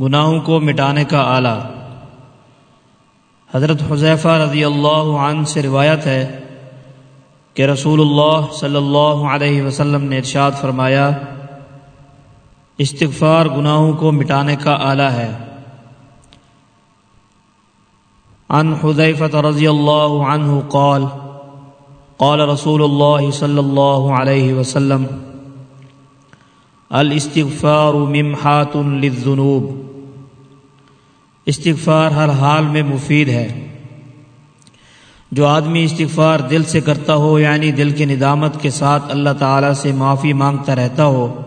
گناہوں کو مٹانے کا آلہ۔ حضرت حذیفہ رضی اللہ عنہ سے روایت ہے کہ رسول اللہ صلی اللہ علیہ وسلم نے ارشاد فرمایا، استغفار گناہوں کو مٹانے کا آلہ ہے۔ عن حذیفہ رضی اللہ عنہ قال قال رسول اللہ صلی اللہ علیہ وسلم الاستغفار ممحات للذنوب۔ استغفار ہر حال میں مفید ہے۔ جو آدمی استغفار دل سے کرتا ہو یعنی دل کی ندامت کے ساتھ اللہ تعالیٰ سے معافی مانگتا رہتا ہو،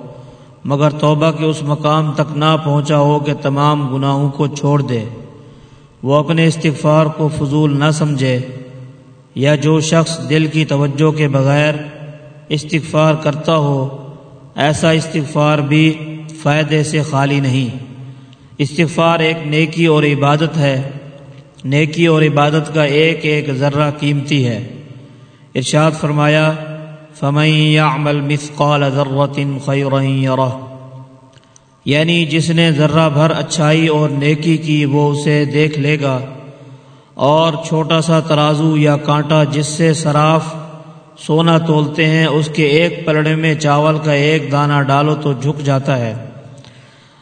مگر توبہ کے اس مقام تک نہ پہنچا ہو کہ تمام گناہوں کو چھوڑ دے۔ وہ اپنے استغفار کو فضول نہ سمجھے، یا جو شخص دل کی توجہ کے بغیر استغفار کرتا ہو ایسا استغفار بھی فائدے سے خالی نہیں۔ استغفار ایک نیکی اور عبادت ہے۔ نیکی اور عبادت کا ایک ایک ذرہ قیمتی ہے۔ ارشاد فرمایا يعمل مثقال ذرة خيرا يره۔ یعنی جس نے ذرہ بھر اچھائی اور نیکی کی، وہ اسے دیکھ لے گا۔ اور چھوٹا سا ترازو یا کانٹا جس سے صراف سونا تولتے ہیں، اس کے ایک پلڑے میں چاول کا ایک دانہ ڈالو تو جھک جاتا ہے۔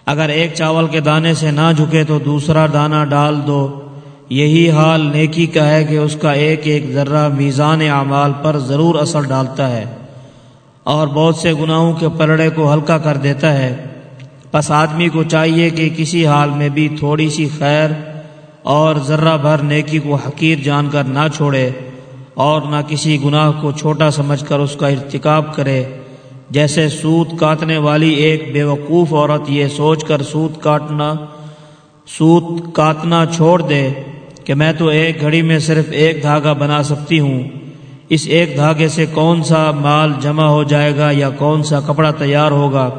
اگر ایک چاول کے دانے سے نہ جھکے تو دوسرا دانہ ڈال دو۔ یہی حال نیکی کا ہے کہ اس کا ایک ایک ذرہ میزان اعمال پر ضرور اثر ڈالتا ہے اور بہت سے گناہوں کے پلڑے کو ہلکا کر دیتا ہے۔ بس آدمی کو چاہیے کہ کسی حال میں بھی تھوڑی سی خیر اور ذرہ بھر نیکی کو حقیر جان کر نہ چھوڑے۔ اور نہ کسی گناہ کو چھوٹا سمجھ کر اس کا ارتکاب کرے۔ جیسے سوت کاٹنے والی ایک بے وقوف عورت یہ سوچ کر سوت کاٹنا سوت کاٹنا چھوڑ دے کہ میں تو ایک گھڑی میں صرف ایک دھاگا بنا سکتی ہوں۔ اس ایک دھاگے سے کون سا مال جمع ہو جائے گا یا کون سا کپڑا تیار ہوگا؟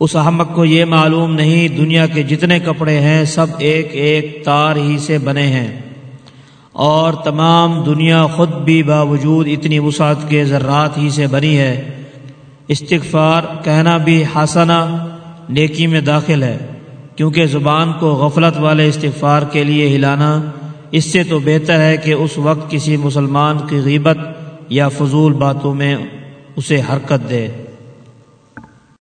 اس احمق کو یہ معلوم نہیں دنیا کے جتنے کپڑے ہیں، سب ایک ایک تار ہی سے بنے ہیں۔ اور تمام دنیا خود بھی باوجود اتنی وسعت کے ذرات ہی سے بنی ہے۔ استغفار کہنا بھی حسنا نیکی میں داخل ہے۔ کیونکہ زبان کو غفلت والے استغفار کے لیے ہلانا، اس سے تو بہتر ہے کہ اس وقت کسی مسلمان کی غیبت یا فضول باتوں میں اسے حرکت دے۔